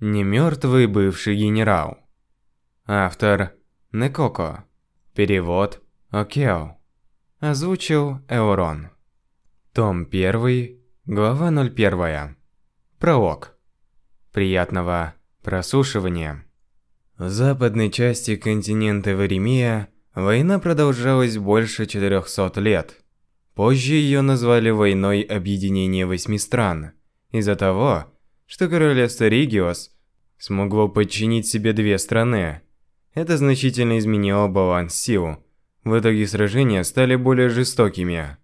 Немертвый бывший генерал. Автор Некоко. Перевод Окео. Озвучил Эурон. Том 1, глава 01. Пролог. Приятного прослушивания. В западной части континента Варемия война продолжалась больше 400 лет. Позже ее назвали войной объединения восьми стран, из-за того, что королевство Ригиос смогло подчинить себе две страны. Это значительно изменило баланс сил. В итоге сражения стали более жестокими.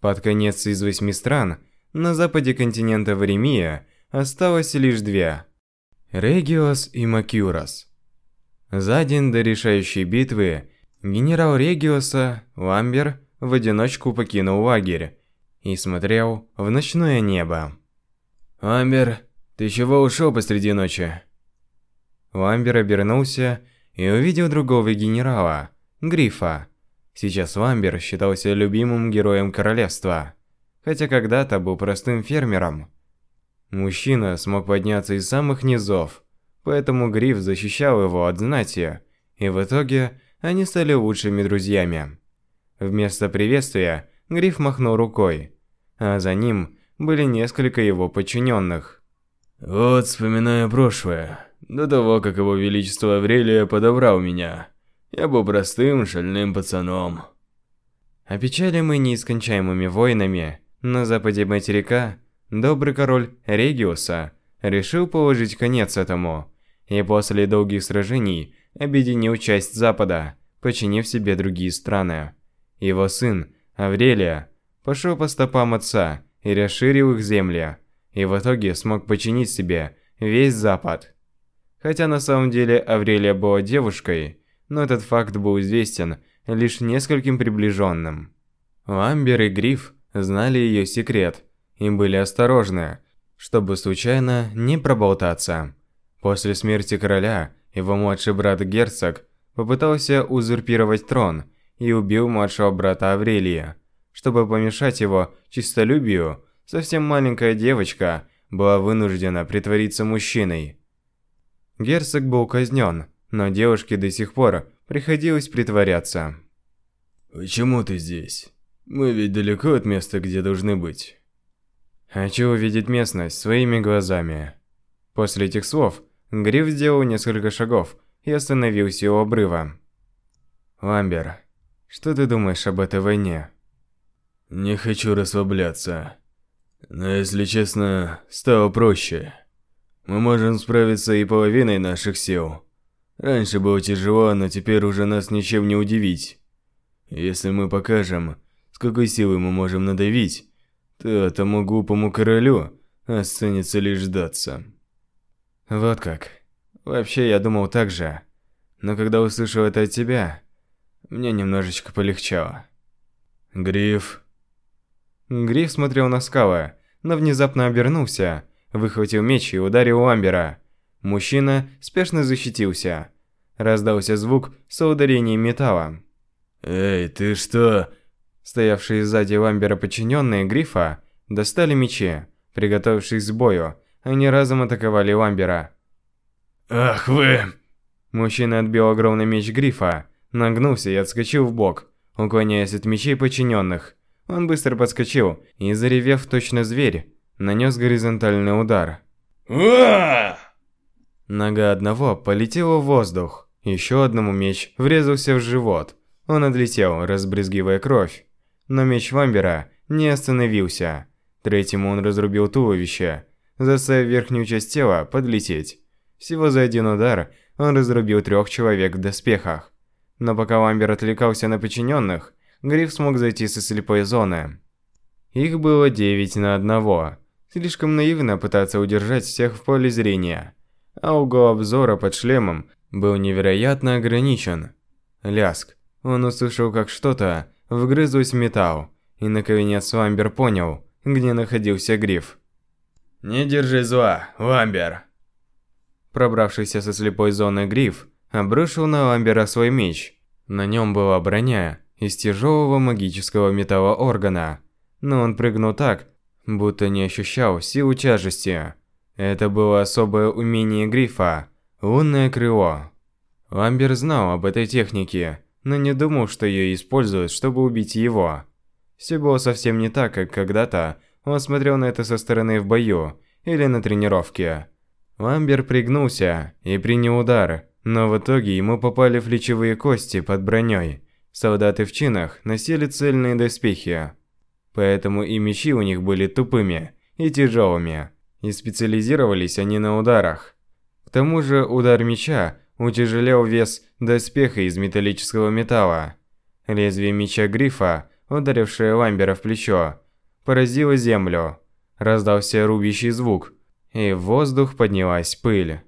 Под конец из восьми стран на западе континента Варемия осталось лишь две – Региос и Макюрос. За день до решающей битвы генерал Региоса, Ламбер, в одиночку покинул лагерь и смотрел в ночное небо. «Ламбер, ты чего ушел посреди ночи?» Ламбер обернулся и увидел другого генерала, Грифа. Сейчас Ламбер считался любимым героем королевства, хотя когда-то был простым фермером. Мужчина смог подняться из самых низов, поэтому Гриф защищал его от знати, и в итоге они стали лучшими друзьями. Вместо приветствия Гриф махнул рукой, а за ним были несколько его подчиненных. «Вот, вспоминаю прошлое. До того, как его величество Аврелия подобрал меня. Я был простым, шальным пацаном». Опечалимый неискончаемыми войнами, на западе материка, добрый король Региуса решил положить конец этому, и после долгих сражений объединил часть запада, подчинив себе другие страны. Его сын, Аврелия, пошел по стопам отца и расширил их земли, и в итоге смог подчинить себе весь запад. Хотя на самом деле Аврелия была девушкой, но этот факт был известен лишь нескольким приближенным. Ламбер и Гриф знали ее секрет и были осторожны, чтобы случайно не проболтаться. После смерти короля его младший брат Герцог попытался узурпировать трон и убил младшего брата Аврелия. Чтобы помешать его чистолюбию, совсем маленькая девочка была вынуждена притвориться мужчиной. Герцог был казнен, но девушке до сих пор приходилось притворяться. «Почему ты здесь? Мы ведь далеко от места, где должны быть». «Хочу увидеть местность своими глазами». После этих слов Гриф сделал несколько шагов и остановился у обрыва. «Ламбер, что ты думаешь об этой войне?» «Не хочу расслабляться. Но если честно, стало проще. Мы можем справиться и половиной наших сил. Раньше было тяжело, но теперь уже нас ничем не удивить. Если мы покажем, с какой силой мы можем надавить, то этому глупому королю останется лишь ждаться. Вот как. Вообще, я думал так же. Но когда услышал это от тебя, мне немножечко полегчало. Гриф. Гриф смотрел на скалы, но внезапно обернулся, выхватил меч и ударил Ламбера. Мужчина спешно защитился. Раздался звук соударения металла. «Эй, ты что?» Стоявшие сзади Ламбера подчиненные Грифа достали мечи, приготовившись к бою. Они разом атаковали Ламбера. «Ах вы!» Мужчина отбил огромный меч Грифа, нагнулся и отскочил в бок, уклоняясь от мечей подчиненных. Он быстро подскочил и, заревев точно зверь, нанес горизонтальный удар. Нога одного полетела в воздух, еще одному меч врезался в живот. Он отлетел, разбрызгивая кровь. Но меч Вамбера не остановился. Третьему он разрубил туловище, заставив верхнюю часть тела подлететь. Всего за один удар он разрубил трех человек в доспехах. Но пока Ламбер отвлекался на подчиненных, Гриф смог зайти со слепой зоны. Их было 9 на одного. Слишком наивно пытаться удержать всех в поле зрения. А угол обзора под шлемом был невероятно ограничен. Ляск. Он услышал, как что-то вгрызлось в металл. И наконец Ламбер понял, где находился Гриф. «Не держи зла, Ламбер!» Пробравшийся со слепой зоны Гриф обрушил на Ламбера свой меч. На нем была броня, из тяжелого магического металла органа, но он прыгнул так, будто не ощущал силу тяжести. Это было особое умение Грифа – лунное крыло. Ламбер знал об этой технике, но не думал, что ее используют, чтобы убить его. Все было совсем не так, как когда-то он смотрел на это со стороны в бою или на тренировке. Ламбер пригнулся и принял удар, но в итоге ему попали в плечевые кости под броней. Солдаты в чинах носили цельные доспехи, поэтому и мечи у них были тупыми и тяжелыми, и специализировались они на ударах. К тому же удар меча утяжелял вес доспеха из металлического металла. Лезвие меча Грифа, ударившее Ламбера в плечо, поразило землю. Раздался рубящий звук, и в воздух поднялась пыль.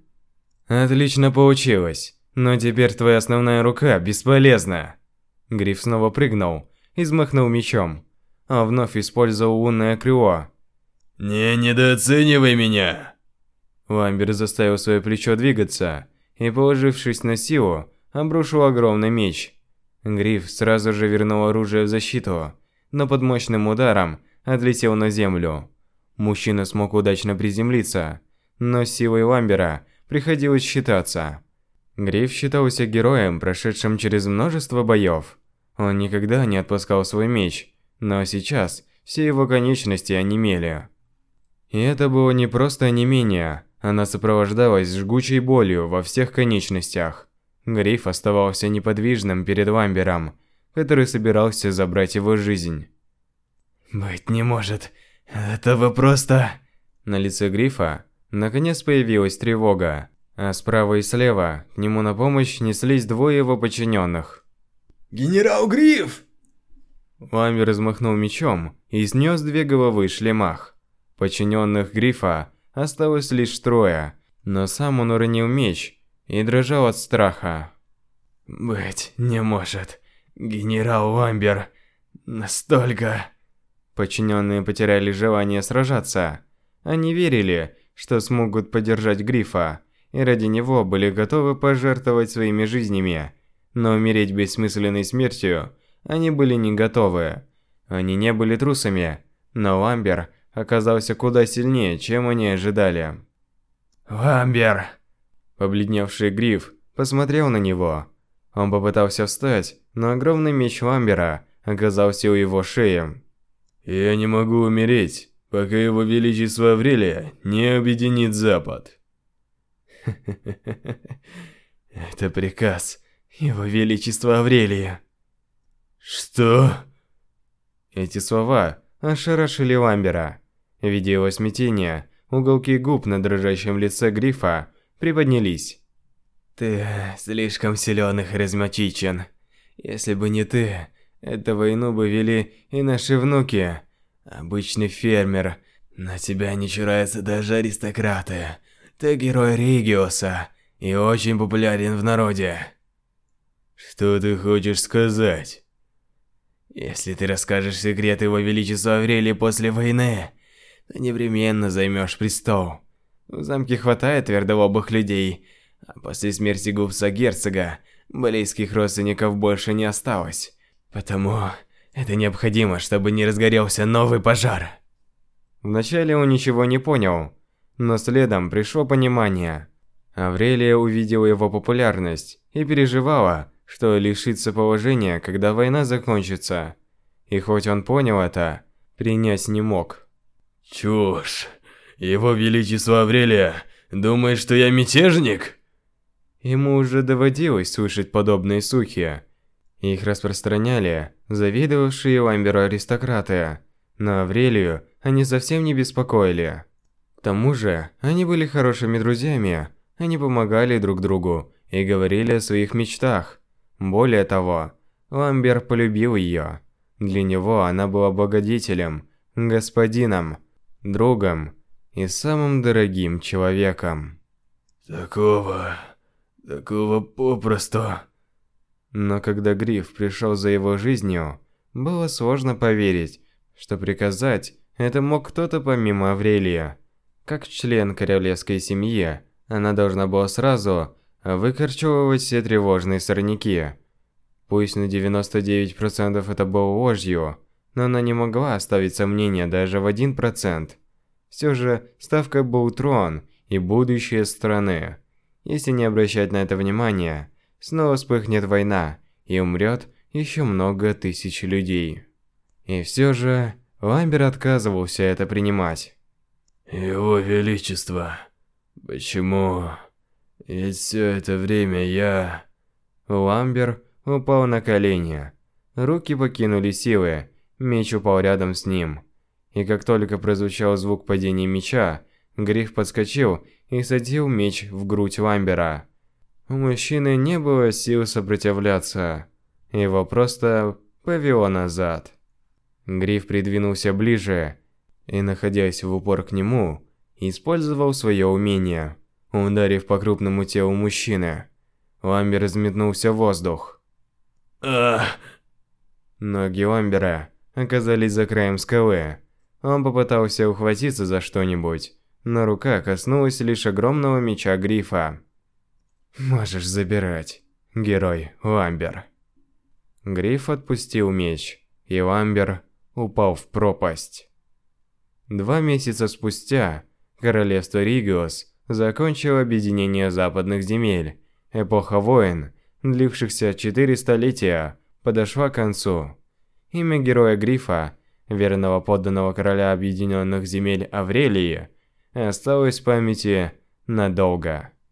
«Отлично получилось, но теперь твоя основная рука бесполезна!» Гриф снова прыгнул и взмахнул мечом, а вновь использовал лунное крыло. «Не недооценивай меня!» Ламбер заставил свое плечо двигаться и, положившись на силу, обрушил огромный меч. Гриф сразу же вернул оружие в защиту, но под мощным ударом отлетел на землю. Мужчина смог удачно приземлиться, но с силой Ламбера приходилось считаться. Гриф считался героем, прошедшим через множество боев. Он никогда не отпускал свой меч, но сейчас все его конечности онемели. И это было не просто онемение, она сопровождалась жгучей болью во всех конечностях. Гриф оставался неподвижным перед Ламбером, который собирался забрать его жизнь. «Быть не может. Этого просто...» На лице Грифа наконец появилась тревога, а справа и слева к нему на помощь неслись двое его подчиненных. «Генерал Гриф!» Ламбер размахнул мечом и снес две головы шлемах. Подчиненных Грифа осталось лишь трое, но сам он уронил меч и дрожал от страха. «Быть не может. Генерал Ламбер настолько...» Подчиненные потеряли желание сражаться. Они верили, что смогут поддержать Грифа, и ради него были готовы пожертвовать своими жизнями. Но умереть бессмысленной смертью они были не готовы. Они не были трусами, но Ламбер оказался куда сильнее, чем они ожидали. «Ламбер!» Побледневший Гриф посмотрел на него. Он попытался встать, но огромный меч Ламбера оказался у его шеи. Я не могу умереть, пока его величество Аврелия не объединит Запад. Это приказ его величества Аврелия. Что? Эти слова ошарашили Ламбера. Видя его смятение, уголки губ на дрожащем лице Грифа приподнялись. Ты слишком силен и харизматичен. Если бы не ты, Эту войну бы вели и наши внуки. Обычный фермер. На тебя не чураются даже аристократы. Ты герой Региоса и очень популярен в народе. Что ты хочешь сказать? Если ты расскажешь секрет его величества Аврелии после войны, то непременно займешь престол. В замке хватает твердолобых людей, а после смерти губца герцога близких родственников больше не осталось. Потому это необходимо, чтобы не разгорелся новый пожар. Вначале он ничего не понял, но следом пришло понимание. Аврелия увидела его популярность и переживала, что лишится положения, когда война закончится. И хоть он понял это, принять не мог. Чушь. Его Величество Аврелия думает, что я мятежник? Ему уже доводилось слышать подобные слухи, их распространяли завидовавшие Ламберу аристократы, но Аврелию они совсем не беспокоили. К тому же, они были хорошими друзьями, они помогали друг другу и говорили о своих мечтах. Более того, Ламбер полюбил ее. Для него она была благодетелем, господином, другом и самым дорогим человеком. Такого... такого попросту... Но когда Гриф пришел за его жизнью, было сложно поверить, что приказать это мог кто-то помимо Аврелия. Как член королевской семьи, она должна была сразу выкорчевывать все тревожные сорняки. Пусть на 99% это было ложью, но она не могла оставить сомнения даже в 1%. Все же ставка был трон и будущее страны. Если не обращать на это внимания, снова вспыхнет война и умрет еще много тысяч людей. И все же Ламбер отказывался это принимать. Его Величество, почему? Ведь все это время я... Ламбер упал на колени. Руки покинули силы, меч упал рядом с ним. И как только прозвучал звук падения меча, Гриф подскочил и садил меч в грудь Ламбера. У мужчины не было сил сопротивляться. Его просто повело назад. Гриф придвинулся ближе и, находясь в упор к нему, использовал свое умение, ударив по крупному телу мужчины. Ламбер взметнулся в воздух. Ах! Ноги Ламбера оказались за краем скалы. Он попытался ухватиться за что-нибудь, но рука коснулась лишь огромного меча Грифа. «Можешь забирать, герой Ламбер». Гриф отпустил меч, и Ламбер упал в пропасть. Два месяца спустя королевство Ригиос закончило объединение западных земель. Эпоха войн, длившихся четыре столетия, подошла к концу. Имя героя Грифа, верного подданного короля объединенных земель Аврелии, осталось в памяти надолго.